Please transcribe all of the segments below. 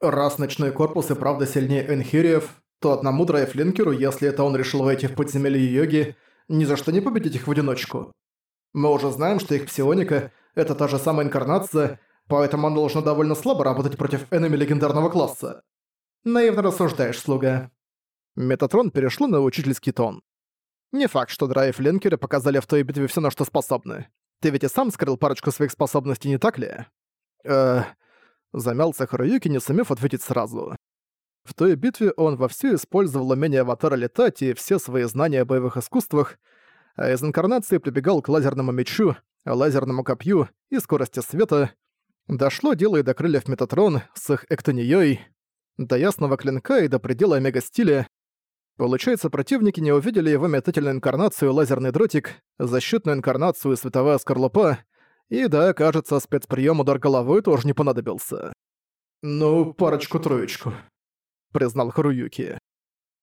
Раз ночной корпус и правда сильнее Энхириев, то одному Драйфлинкеру, если это он решил войти в подземелье йоги, ни за что не победить их в одиночку. Мы уже знаем, что их псионика — это та же самая инкарнация, поэтому он должен довольно слабо работать против энеми легендарного класса. Наивно рассуждаешь, слуга. Метатрон перешло на учительский тон. Не факт, что драйв-линкеры показали в той битве все, на что способны. Ты ведь и сам скрыл парочку своих способностей, не так ли? Э, Замялся Харуюки, не сумев ответить сразу. В той битве он вовсю использовал умение аватара летать и все свои знания о боевых искусствах, а из инкарнации прибегал к лазерному мечу, лазерному копью и скорости света. Дошло дело и до крыльев Метатрон с их эктонией, до ясного клинка и до предела омега-стиля. Получается, противники не увидели его метательную инкарнацию лазерный дротик, защитную инкарнацию световая скорлупа, и да, кажется, спецприем удар головой тоже не понадобился. «Ну, парочку-троечку», — признал Харуюки.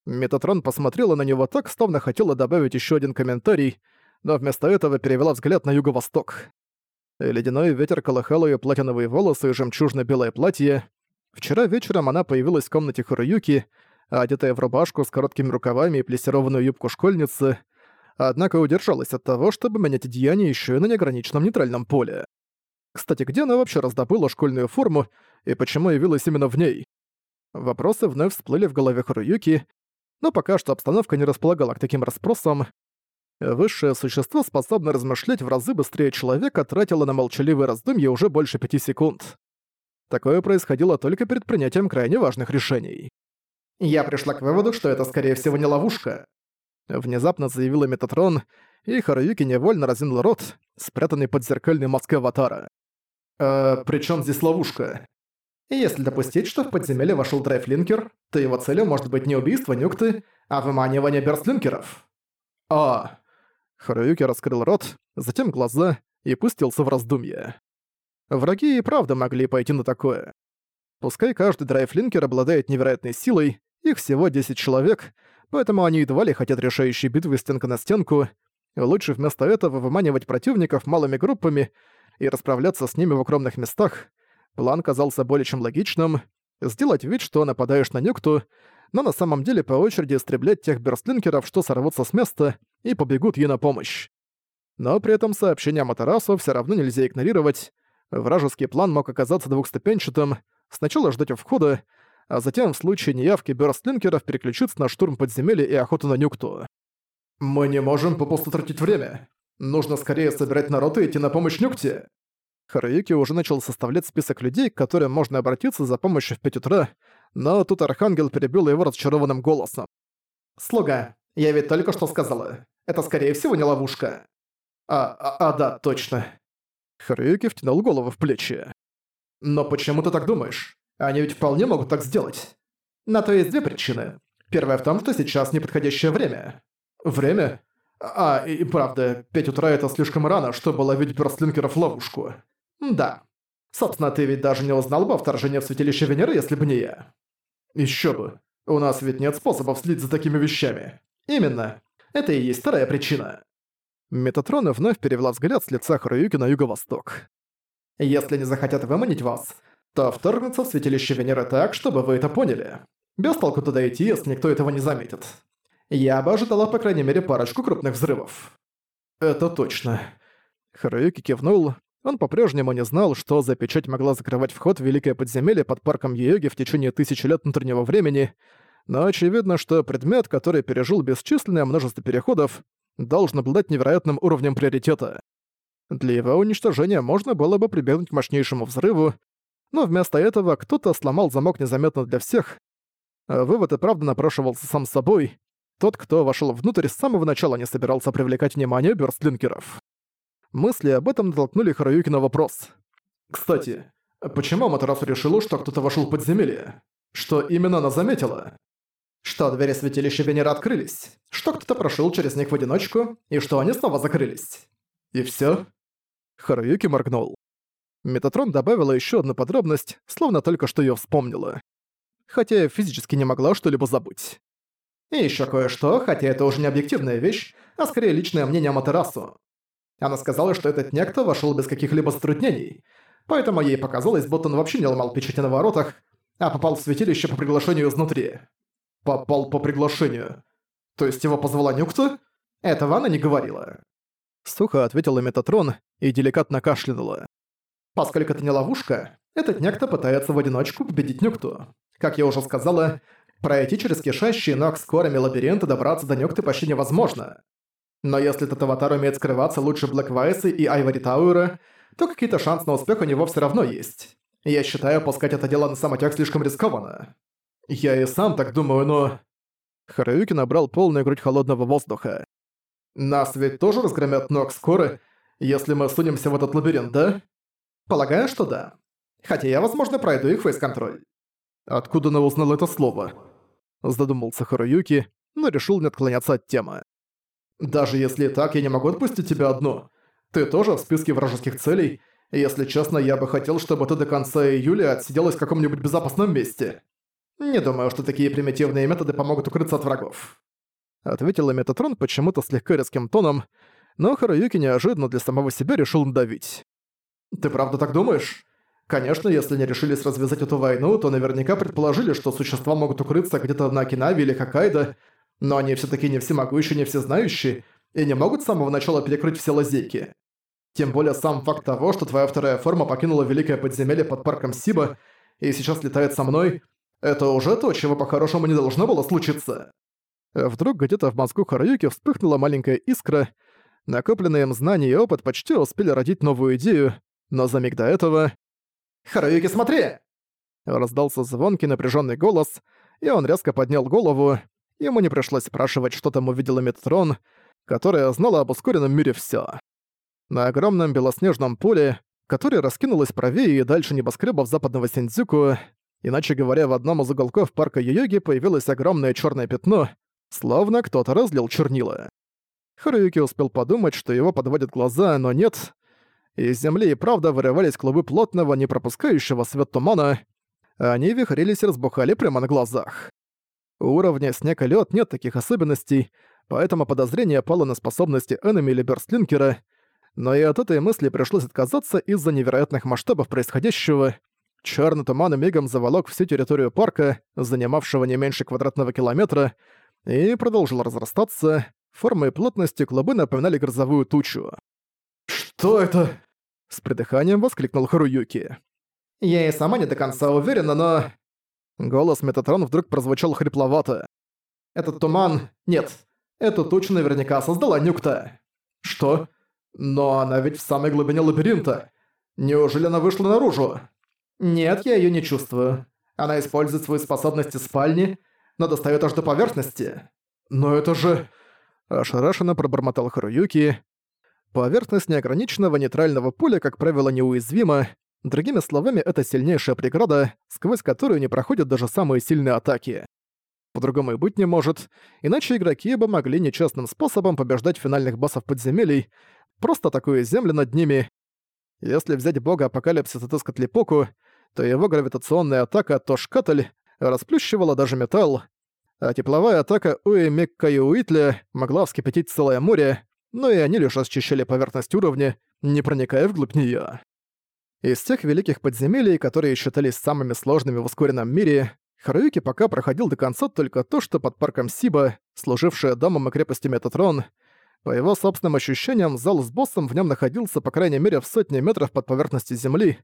Метатрон посмотрела на него так, словно хотела добавить еще один комментарий, но вместо этого перевела взгляд на юго-восток. Ледяной ветер колыхал ее платиновые волосы и жемчужно-белое платье. Вчера вечером она появилась в комнате Харуюки, одетая в рубашку с короткими рукавами и плессированную юбку школьницы, однако удержалась от того, чтобы менять одеяние еще и на неограниченном нейтральном поле. Кстати, где она вообще раздобыла школьную форму и почему явилась именно в ней? Вопросы вновь всплыли в голове Харуюки, но пока что обстановка не располагала к таким расспросам. Высшее существо, способное размышлять в разы быстрее человека, тратило на молчаливые раздумья уже больше пяти секунд. Такое происходило только перед принятием крайне важных решений. «Я пришла к выводу, что это, скорее всего, не ловушка», Внезапно заявила Метатрон, и Харуюки невольно разинул рот, спрятанный под зеркальной маской аватара. «Э, при чем здесь ловушка?» «Если допустить, что в подземелье вошел драйфлинкер, то его целью может быть не убийство Нюкты, а выманивание берстлинкеров». «А...» Харуюки раскрыл рот, затем глаза и пустился в раздумье. Враги и правда могли пойти на такое. Пускай каждый драйфлинкер обладает невероятной силой, их всего 10 человек — поэтому они едва ли хотят решающей битвы стенка на стенку. Лучше вместо этого выманивать противников малыми группами и расправляться с ними в укромных местах. План казался более чем логичным. Сделать вид, что нападаешь на Нюкту, но на самом деле по очереди истреблять тех берстлинкеров, что сорвутся с места и побегут ей на помощь. Но при этом сообщение Матарасу все равно нельзя игнорировать. Вражеский план мог оказаться двухступенчатым. Сначала ждать у входа, а затем в случае неявки бёрстлинкеров переключиться на штурм подземелья и охоту на Нюкту. «Мы не можем попусту тратить время. Нужно скорее собирать народ и идти на помощь Нюкте». Харуюки уже начал составлять список людей, к которым можно обратиться за помощью в 5 утра, но тут Архангел перебил его разочарованным голосом. «Слуга, я ведь только что сказала. Это скорее всего не ловушка». «А, а, а да, точно». Харуюки втянул голову в плечи. «Но почему ты так думаешь? Они ведь вполне могут так сделать. На то есть две причины. Первая в том, что сейчас неподходящее время. Время? А, и правда, 5 утра это слишком рано, чтобы ловить бёрстлинкеров в ловушку. Да. Собственно, ты ведь даже не узнал бы о вторжении в святилище Венеры, если бы не я. Ещё бы. У нас ведь нет способов следить за такими вещами. Именно. Это и есть вторая причина. Метатрона вновь перевела взгляд с лица Харуюки на юго-восток. Если не захотят выманить вас, то вторгнуться в святилище Венеры так, чтобы вы это поняли. Без толку туда идти, если никто этого не заметит. Я бы ожидала по крайней мере парочку крупных взрывов. Это точно. Харуюки кивнул. Он по-прежнему не знал, что за печать могла закрывать вход в Великое Подземелье под парком Йоги в течение тысячи лет внутреннего времени, но очевидно, что предмет, который пережил бесчисленное множество переходов, должен обладать невероятным уровнем приоритета. Для его уничтожения можно было бы прибегнуть к мощнейшему взрыву, но вместо этого кто-то сломал замок незаметно для всех. А вывод и правда напрашивался сам собой. Тот, кто вошел внутрь, с самого начала не собирался привлекать внимание бёрстлинкеров. Мысли об этом натолкнули Харуюки на вопрос. «Кстати, почему Матерасу решила, что кто-то вошел в подземелье? Что именно она заметила?» «Что двери святилища Венеры открылись, что кто-то прошел через них в одиночку, и что они снова закрылись. И всё?» Харуюки моргнул. Метатрон добавила еще одну подробность, словно только что ее вспомнила. Хотя я физически не могла что-либо забыть. И еще кое-что, хотя это уже не объективная вещь, а скорее личное мнение Матерасу. Она сказала, что этот некто вошел без каких-либо затруднений, поэтому ей показалось, будто он вообще не ломал печати на воротах, а попал в святилище по приглашению изнутри. Попал по приглашению. То есть его позвала Нюкта? Этого она не говорила. Сухо ответила Метатрон и деликатно кашлянула. Поскольку это не ловушка, этот некто пытается в одиночку победить Нюкту. Как я уже сказала, пройти через кишащие ног скорыми лабиринты добраться до Нюкты почти невозможно. Но если этот аватар умеет скрываться лучше Блэквайса и Айвори Тауэра, то какие-то шансы на успех у него все равно есть. Я считаю, пускать это дело на самотек слишком рискованно. Я и сам так думаю, но... Харуюки набрал полную грудь холодного воздуха. Нас ведь тоже разгромят ног скоро, если мы сунемся в этот лабиринт, да? Полагаю, что да. Хотя я, возможно, пройду их фейс-контроль. Откуда она узнала это слово? Задумался Харуюки, но решил не отклоняться от темы. Даже если так, я не могу отпустить тебя одну. Ты тоже в списке вражеских целей, если честно, я бы хотел, чтобы ты до конца июля отсиделась в каком-нибудь безопасном месте. Не думаю, что такие примитивные методы помогут укрыться от врагов. Ответила Метатрон почему-то слегка резким тоном, но Харуюки неожиданно для самого себя решил надавить. «Ты правда так думаешь?» Конечно, если они решились развязать эту войну, то наверняка предположили, что существа могут укрыться где-то на Окинаве или Хоккайдо, но они все таки не всемогущие, не всезнающие, и не могут с самого начала перекрыть все лазейки. Тем более сам факт того, что твоя вторая форма покинула Великое Подземелье под парком Сиба и сейчас летает со мной, это уже то, чего по-хорошему не должно было случиться. Вдруг где-то в мозгу Харуюки вспыхнула маленькая искра, накопленные им знания и опыт почти успели родить новую идею, но за миг до этого... «Харуюки, смотри!» Раздался звонкий напряженный голос, и он резко поднял голову. Ему не пришлось спрашивать, что там увидела Метатрон, которая знала об ускоренном мире все. На огромном белоснежном поле, которое раскинулось правее и дальше небоскребов западного Синдзюку, иначе говоря, в одном из уголков парка Йоги появилось огромное черное пятно, словно кто-то разлил чернила. Харуюки успел подумать, что его подводят глаза, но нет. Из земли и правда вырывались клубы плотного, не пропускающего свет тумана. Они вихрились и разбухали прямо на глазах. У уровня снег и лед нет таких особенностей, поэтому подозрение пало на способности Эннами или Бёрстлинкера, но и от этой мысли пришлось отказаться из-за невероятных масштабов происходящего. Чёрный туман мигом заволок всю территорию парка, занимавшего не меньше квадратного километра, и продолжил разрастаться. Формой и плотностью клубы напоминали грозовую тучу. «Что это?» С придыханием воскликнул Харуюки. «Я и сама не до конца уверена, но...» Голос Метатрон вдруг прозвучал хрипловато. «Этот туман... Нет, эту тучу наверняка создала Нюкта». «Что? Но она ведь в самой глубине лабиринта. Неужели она вышла наружу?» «Нет, я её не чувствую. Она использует свои способности спальни, но достаёт аж до поверхности». «Но это же...» Ошарашенно пробормотал Харуюки, Поверхность неограниченного нейтрального поля, как правило, неуязвима. Другими словами, это сильнейшая преграда, сквозь которую не проходят даже самые сильные атаки. По-другому и быть не может, иначе игроки бы могли нечестным способом побеждать финальных боссов подземелий, просто атакуя землю над ними. Если взять бога апокалипсиса Тескотлипоку, то его гравитационная атака Тошкатль расплющивала даже металл, а тепловая атака Уэмекка и Уитля могла вскипятить целое море, но и они лишь расчищали поверхность уровня, не проникая вглубь неё. Из тех великих подземелий, которые считались самыми сложными в ускоренном мире, Харуюки пока проходил до конца только то, что под парком Сиба, служившее домом и крепостью Метатрон, по его собственным ощущениям, зал с боссом в нем находился по крайней мере в сотне метров под поверхностью земли.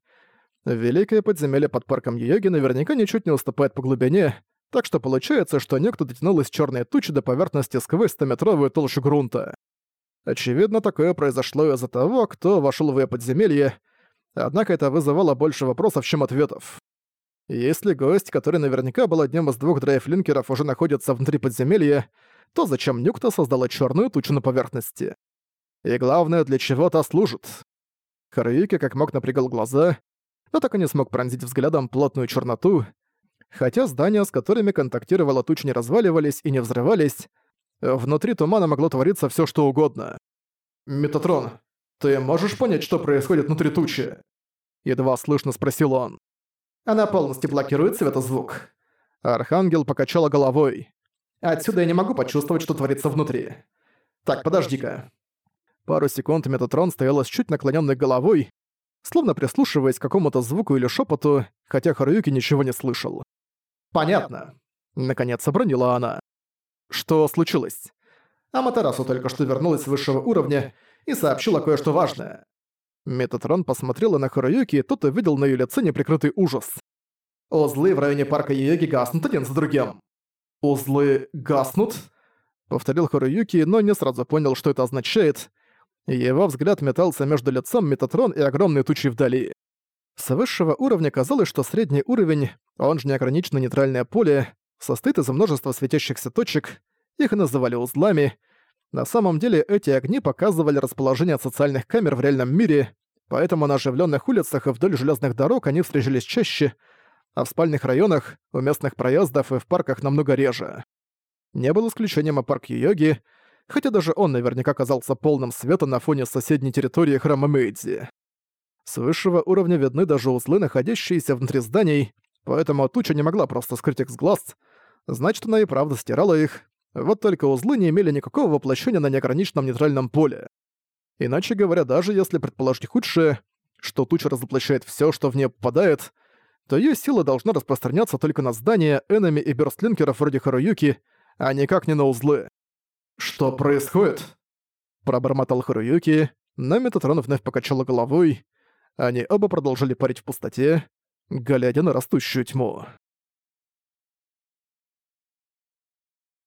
Великое подземелье под парком Йоги наверняка ничуть не уступает по глубине, так что получается, что некто дотянул из черной тучи до поверхности сквозь 100-метровую толщу грунта. Очевидно, такое произошло из-за того, кто вошел в её подземелье, однако это вызывало больше вопросов, чем ответов. Если гость, который наверняка был одним из двух драйв-линкеров, уже находится внутри подземелья, то зачем Нюкта создала черную тучу на поверхности? И главное, для чего та служит? Харуюки как мог напрягал глаза, но так и не смог пронзить взглядом плотную черноту. Хотя здания, с которыми контактировала туча, не разваливались и не взрывались, Внутри тумана могло твориться все что угодно. «Метатрон, ты можешь понять, что происходит внутри тучи?» Едва слышно спросил он. «Она полностью блокирует светозвук». Архангел покачала головой. «Отсюда я не могу почувствовать, что творится внутри. Так, подожди-ка». Пару секунд Метатрон стояла с чуть наклоненной головой, словно прислушиваясь к какому-то звуку или шепоту, хотя Харуюки ничего не слышал. «Понятно», — наконец обронила она. «Что случилось?» Аматерасу только что вернулась с высшего уровня и сообщила кое-что важное. Метатрон посмотрела на Харуюки, и тот увидел на её лице неприкрытый ужас. «Узлы в районе парка Йоги гаснут один за другим». «Узлы гаснут?» Повторил Харуюки, но не сразу понял, что это означает. Его взгляд метался между лицом Метатрон и огромной тучей вдали. С высшего уровня казалось, что средний уровень, он же неограниченное нейтральное поле, состоит из множества светящихся точек, их называли узлами. На самом деле эти огни показывали расположение социальных камер в реальном мире, поэтому на оживленных улицах и вдоль железных дорог они встречались чаще, а в спальных районах, у местных проездов и в парках намного реже. Не был исключением и парк Йоги, хотя даже он наверняка казался полным света на фоне соседней территории храма Мэйдзи. С высшего уровня видны даже узлы, находящиеся внутри зданий, поэтому туча не могла просто скрыть их с глаз, значит, она и правда стирала их, вот только узлы не имели никакого воплощения на неограниченном нейтральном поле. Иначе говоря, даже если предположить худшее, что туча разоплощает все, что в нее попадает, то ее сила должна распространяться только на здания, энеми и бёрстлинкеров вроде Харуюки, а никак не на узлы. «Что происходит?» Пробормотал Харуюки, но Метатрон вновь покачала головой. Они оба продолжили парить в пустоте, глядя на растущую тьму.